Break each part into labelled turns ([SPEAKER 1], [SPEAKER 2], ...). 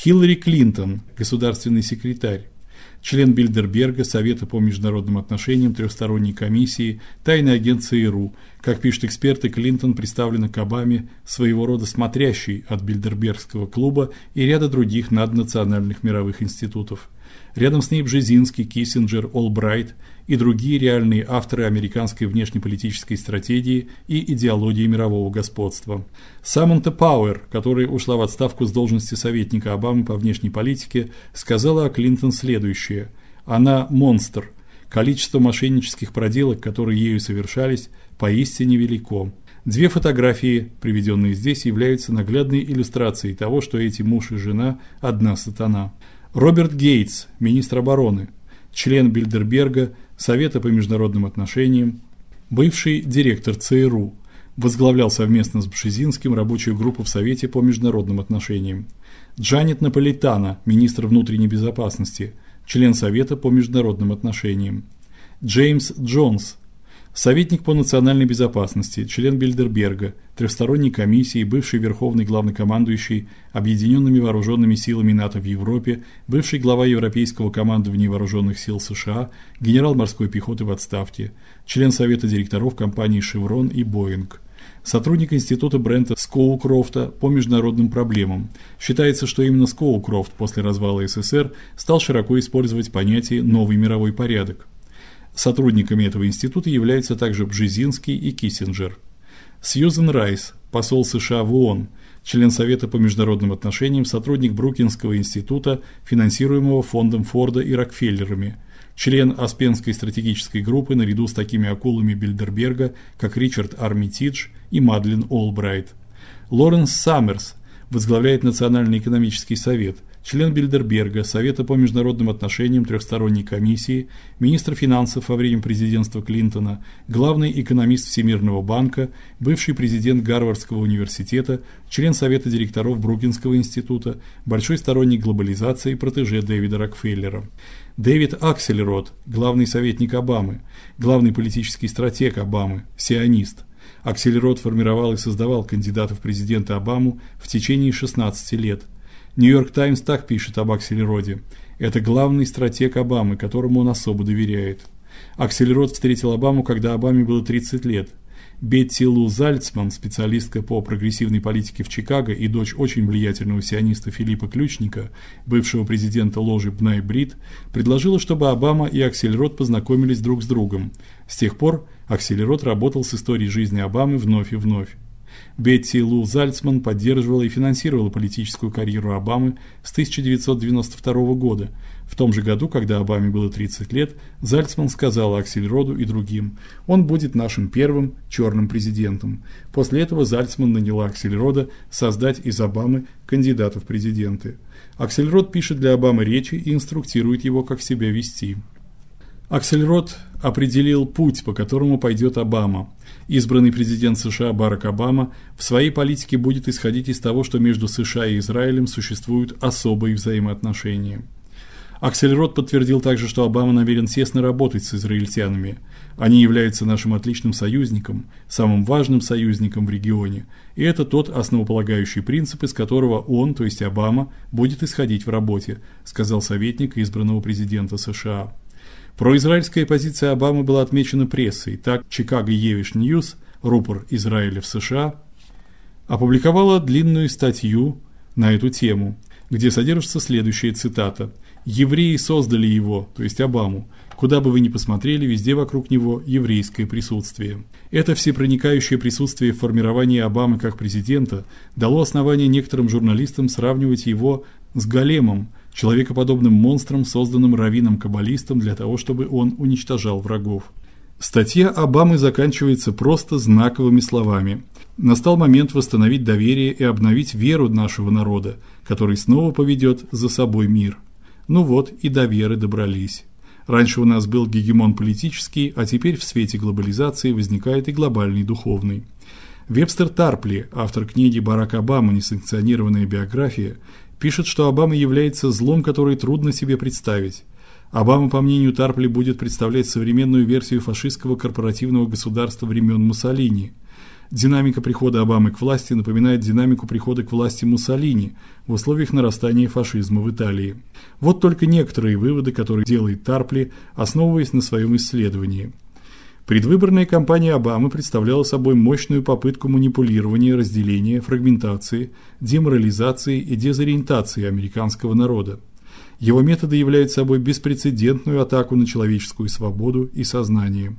[SPEAKER 1] Хиллари Клинтон, государственный секретарь член Бильдерберга, Совета по международным отношениям, трехсторонней комиссии, тайный агент ЦРУ. Как пишут эксперты, Клинтон представлена к Обаме своего рода смотрящей от Бильдербергского клуба и ряда других наднациональных мировых институтов. Рядом с ней Бжезинский, Киссинджер, Олбрайт и другие реальные авторы американской внешнеполитической стратегии и идеологии мирового господства. Саманта Пауэр, которая ушла в отставку с должности советника Обамы по внешней политике, сказала о Клинтон следующее: "Она монстр. Количество мошеннических проделок, которые ею совершались, поистине велико". Две фотографии, приведенные здесь, являются наглядной иллюстрацией того, что эти муж и жена одна сатана. Роберт Гейтс, министр обороны, член Бильдерберга, Совета по международным отношениям, бывший директор ЦРУ, возглавлял совместно с Бшезинским рабочую группу в Совете по международным отношениям. Джанет Наполитано, министр внутренней безопасности, член Совета по международным отношениям. Джеймс Джонс, советник по национальной безопасности, член Бильдерберга, трехсторонней комиссии, бывший верховный главнокомандующий Объединенными вооруженными силами НАТО в Европе, бывший глава Европейского командования вооруженных сил США, генерал морской пехоты в отставке, член совета директоров компаний Chevron и Boeing. Сотрудник института Брента Скоукрофта по международным проблемам. Считается, что именно Скоукрофт после развала СССР стал широко использовать понятие новый мировой порядок. Сотрудниками этого института являются также Бжезинский и Киссинджер. Сьюзен Райс, посол США в ООН, член Совета по международным отношениям, сотрудник Брукинского института, финансируемого фондом Форда и Рокфеллерами, член Аспенской стратегической группы наряду с такими акулами Бильдерберга, как Ричард Армитидж и Мадлен Олбрайт. Лоренс Саммерс возглавляет Национальный экономический совет, член Бильдерберга, Совета по международным отношениям трехсторонней комиссии, министр финансов во время президентства Клинтона, главный экономист Всемирного банка, бывший президент Гарвардского университета, член совета директоров Брукинского института, большой сторонник глобализации и протеже Дэвида Рокфеллера. Дэвид Аксельрод, главный советник Обамы, главный политический стратег Обамы, сионист. Аксельрод формировал и создавал кандидатов в президенты Обаму в течение 16 лет. Нью-Йорк Таймс так пишет об Аксельроде. Это главный стратег Обамы, которому он особо доверяет. Аксельрод встретил Обаму, когда Обаме было 30 лет. Бетти Лу Зальцман, специалистка по прогрессивной политике в Чикаго и дочь очень влиятельного сиониста Филиппа Ключника, бывшего президента ложи Бнай Брит, предложила, чтобы Обама и Аксельрод познакомились друг с другом. С тех пор Аксельрод работал с историей жизни Обамы вновь и вновь. Бетти Лу Зальцман поддерживала и финансировала политическую карьеру Обамы с 1992 года. В том же году, когда Обаме было 30 лет, Зальцман сказала Аксельроду и другим: "Он будет нашим первым черным президентом". После этого Зальцман наняла Аксельрода создать из Обамы кандидата в президенты. Аксельрод пишет для Обамы речи и инструктирует его, как себя вести. Аксельрод определил путь, по которому пойдет Обама. Избранный президент США Барак Обама в своей политике будет исходить из того, что между США и Израилем существуют особые взаимоотношения. Аксельрод подтвердил также, что Обама намерен тесно работать с израильтянами. Они являются нашим отличным союзником, самым важным союзником в регионе, и это тот основополагающий принцип, из которого он, то есть Обама, будет исходить в работе, сказал советник избранного президента США. Произраильская позиция Обамы была отмечена прессой. Так, Chicago Jewish News, рупор Израиля в США, опубликовала длинную статью на эту тему, где содержится следующая цитата: "Евреи создали его, то есть Обаму. Куда бы вы ни посмотрели, везде вокруг него еврейское присутствие". Это всепроникающее присутствие в формировании Обамы как президента дало основание некоторым журналистам сравнивать его с големом, человекоподобным монстром, созданным раввином-каббалистом для того, чтобы он уничтожал врагов. Статья Обамы заканчивается просто знаковыми словами. Настал момент восстановить доверие и обновить веру нашего народа, который снова поведет за собой мир. Ну вот, и до веры добрались. Раньше у нас был гегемон политический, а теперь в свете глобализации возникает и глобальный духовный. Вебстер Тарпли, автор книги Барак Обама Несанкционированная биография, пишет, что Обама является злом, который трудно себе представить. Обама, по мнению Тарпли, будет представлять современную версию фашистского корпоративного государства времен Муссолини. Динамика прихода Обамы к власти напоминает динамику прихода к власти Муссолини в условиях нарастания фашизма в Италии. Вот только некоторые выводы, которые делает Тарпли, основываясь на своем исследовании. Предвыборная кампания Обамы представляла собой мощную попытку манипулирования, разделения, фрагментации, деморализации и дезориентации американского народа. Его методы являются собой беспрецедентную атаку на человеческую свободу и сознание.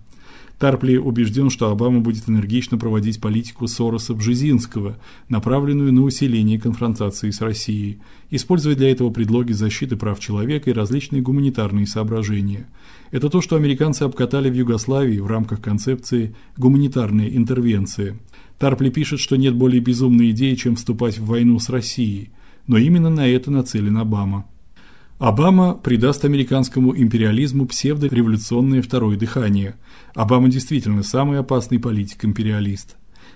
[SPEAKER 1] Тарпли убежден, что Обама будет энергично проводить политику Сороса-Бжезинского, направленную на усиление конфронтации с Россией, используя для этого предлоги защиты прав человека и различные гуманитарные соображения. Это то, что американцы обкатали в Югославии в рамках концепции гуманитарная интервенция. Тарпли пишет, что нет более безумной идеи, чем вступать в войну с Россией, но именно на это нацелен Обама. Обама придаст американскому империализму псевдореволюционное второе дыхание. Обама действительно самый опасный политик-империалист.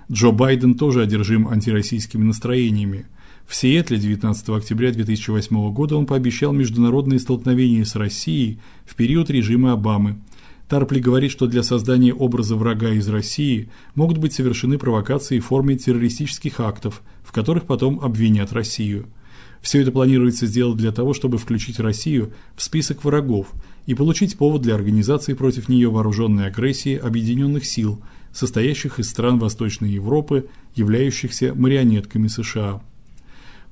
[SPEAKER 1] Джо Байден тоже одержим антироссийскими настроениями. В Сиэтле 19 октября 2008 года он пообещал международные столкновения с Россией в период режима Обамы. Тарпли говорит, что для создания образа врага из России могут быть совершены провокации в форме террористических актов, в которых потом обвинят Россию. Все это планируется сделать для того, чтобы включить Россию в список врагов и получить повод для организации против нее вооруженной агрессии объединенных сил, состоящих из стран Восточной Европы, являющихся марионетками США.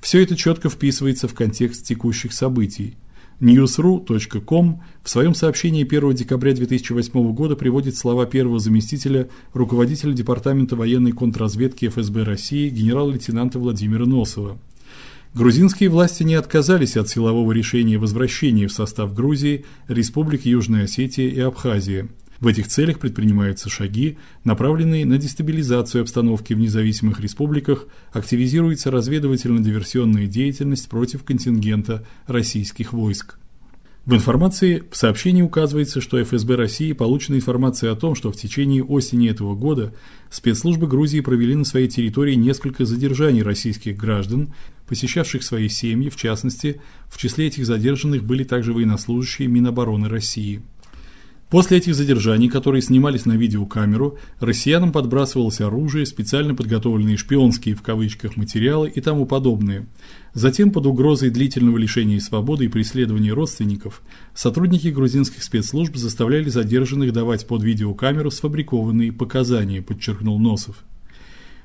[SPEAKER 1] Все это четко вписывается в контекст текущих событий. Newsru.com в своем сообщении 1 декабря 2008 года приводит слова первого заместителя руководителя департамента военной контрразведки ФСБ России генерал-лейтенанта Владимира Носова. Грузинские власти не отказались от силового решения возвращения в состав Грузии республик Южная Осетия и Абхазия. В этих целях предпринимаются шаги, направленные на дестабилизацию обстановки в независимых республиках, активизируется разведывательно-диверсионная деятельность против контингента российских войск. В информации в сообщении указывается, что ФСБ России получена информация о том, что в течение осени этого года спецслужбы Грузии провели на своей территории несколько задержаний российских граждан, посещавших свои семьи, в частности, в числе этих задержанных были также военнослужащие Минобороны России. После этих задержаний, которые снимались на видеокамеру, россиянам подбрасывалось оружие, специально подготовленные шпионские в кавычках материалы и тому подобное. Затем под угрозой длительного лишения свободы и преследования родственников сотрудники грузинских спецслужб заставляли задержанных давать под видеокамеру сфабрикованные показания, подчеркнул Носов.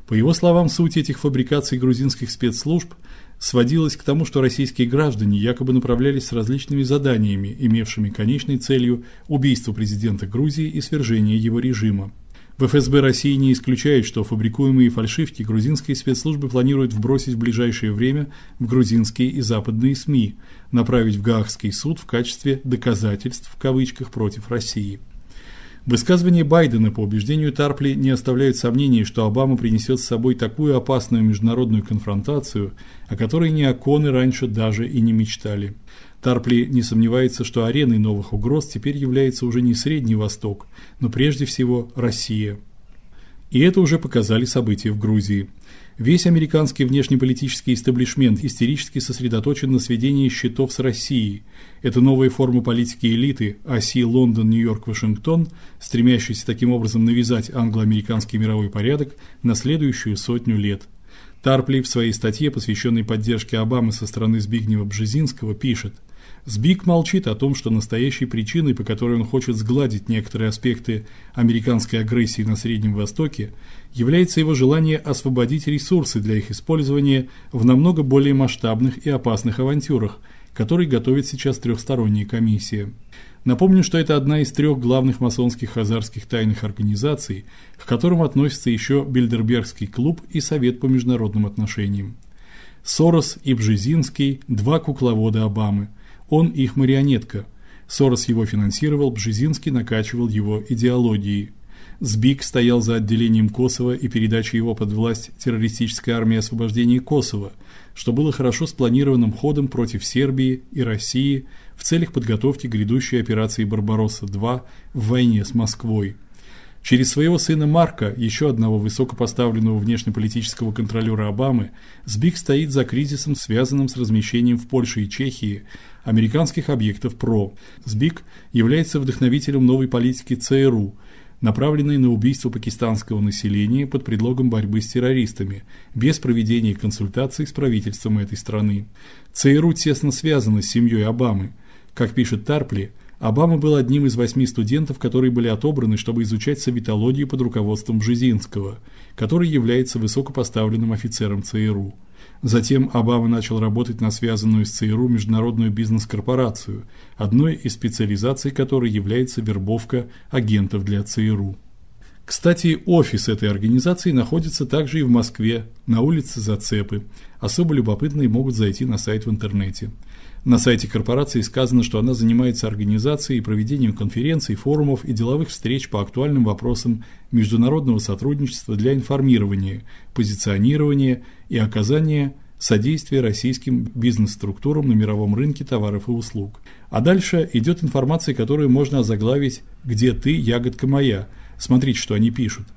[SPEAKER 1] По его словам, суть этих фабрикаций грузинских спецслужб сводилась к тому, что российские граждане якобы направлялись с различными заданиями, имевшими конечной целью убийство президента Грузии и свержение его режима. В ФСБ России не исключают, что фабрикуемые фальшивки грузинские спецслужбы планируют вбросить в ближайшее время в грузинские и западные СМИ, направить в Гаагский суд в качестве доказательств в кавычках против России. Высказывания Байдена по убеждению Тарпли не оставляют сомнений, что Обама принесет с собой такую опасную международную конфронтацию, о которой ни оконы раньше даже и не мечтали. Тарпли не сомневается, что ареной новых угроз теперь является уже не Средний Восток, но прежде всего Россия. И это уже показали события в Грузии. Весь американский внешнеполитический истеблишмент истерически сосредоточен на сведении счетов с Россией. Это новая форма политики элиты, оси Лондон, Нью-Йорк, Вашингтон, стремящаяся таким образом навязать англо-американский мировой порядок на следующую сотню лет. Тарпли в своей статье, посвященной поддержке Обамы со стороны Збигнева Бжезинского, пишет: Сбик молчит о том, что настоящей причиной, по которой он хочет сгладить некоторые аспекты американской агрессии на Среднем Востоке, является его желание освободить ресурсы для их использования в намного более масштабных и опасных авантюрах, которые готовит сейчас трехсторонняя комиссия. Напомню, что это одна из трех главных масонских хазарских тайных организаций, к которым относятся еще Бильдербергский клуб и Совет по международным отношениям. Сорос и Бжезинский два кукловода Обамы. Он их марионетка. Сорос его финансировал, Бжезинский накачивал его идеологией. Сбик стоял за отделением Косово и передачей его под власть террористической армии освобождения Косово, что было хорошо спланированным ходом против Сербии и России в целях подготовки грядущей операции Барбаросса-2 в войне с Москвой. Через своего сына Марка, еще одного высокопоставленного внешнеполитического контролёра Обамы, Сбик стоит за кризисом, связанным с размещением в Польше и Чехии американских объектов ПРО. Сбик является вдохновителем новой политики ЦРУ, направленной на убийство пакистанского населения под предлогом борьбы с террористами, без проведения консультаций с правительством этой страны. ЦРУ тесно связана с семьей Обамы. Как пишет Тарпли, Обама был одним из восьми студентов, которые были отобраны, чтобы изучать советологию под руководством Бжезинского, который является высокопоставленным офицером ЦРУ. Затем Обама начал работать на связанную с ЦРУ международную бизнес-корпорацию, одной из специализаций которой является вербовка агентов для ЦРУ. Кстати, офис этой организации находится также и в Москве, на улице Зацепы. Особо любопытные могут зайти на сайт в интернете. На сайте корпорации сказано, что она занимается организацией и проведением конференций, форумов и деловых встреч по актуальным вопросам международного сотрудничества для информирования, позиционирования и оказания содействия российским бизнес-структурам на мировом рынке товаров и услуг. А дальше идет информация, которую можно озаглавить «Где ты, ягодка моя?». Смотрите, что они пишут.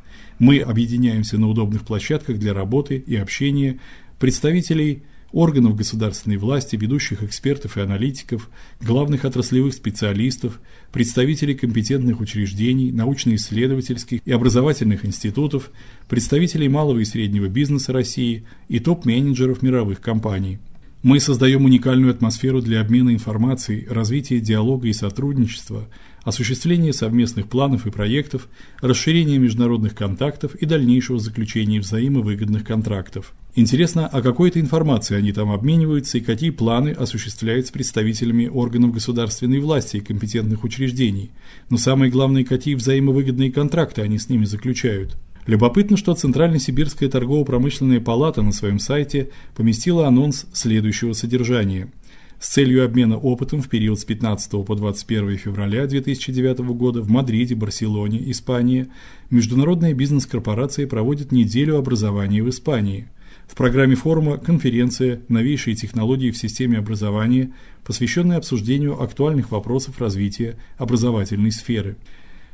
[SPEAKER 1] Мы объединяемся на удобных площадках для работы и общения представителей органов государственной власти, ведущих экспертов и аналитиков, главных отраслевых специалистов, представителей компетентных учреждений, научно-исследовательских и образовательных институтов, представителей малого и среднего бизнеса России и топ-менеджеров мировых компаний. Мы создаем уникальную атмосферу для обмена информацией, развития диалога и сотрудничества, осуществления совместных планов и проектов, расширения международных контактов и дальнейшего заключения взаимовыгодных контрактов. Интересно, о какой-то информации они там обмениваются и какие планы осуществляют с представителями органов государственной власти и компетентных учреждений. Но самое главное, какие взаимовыгодные контракты они с ними заключают. Любопытно, что Центрально-Сибирская торгово-промышленная палата на своем сайте поместила анонс следующего содержания. С целью обмена опытом в период с 15 по 21 февраля 2009 года в Мадриде, Барселоне, Испания международная бизнес-корпорация проводит неделю образования в Испании. В программе форума конференция «Новейшие технологии в системе образования», посвященная обсуждению актуальных вопросов развития образовательной сферы.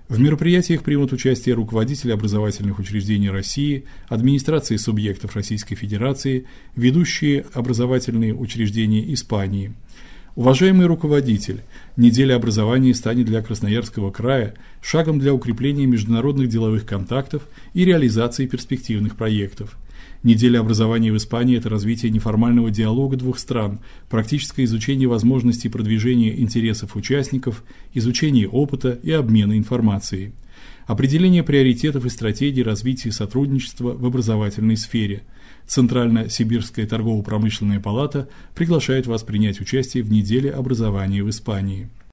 [SPEAKER 1] В мероприятиях примут участие руководители образовательных учреждений России, администрации субъектов Российской Федерации, ведущие образовательные учреждения Испании. Уважаемый руководитель, неделя образования станет для Красноярского края шагом для укрепления международных деловых контактов и реализации перспективных проектов. Неделя образования в Испании это развитие неформального диалога двух стран, практическое изучение возможностей продвижения интересов участников, изучение опыта и обмена информацией. Определение приоритетов и стратегий развития сотрудничества в образовательной сфере. Центрально-Сибирская торгово-промышленная палата приглашает вас принять участие в неделе образования в Испании.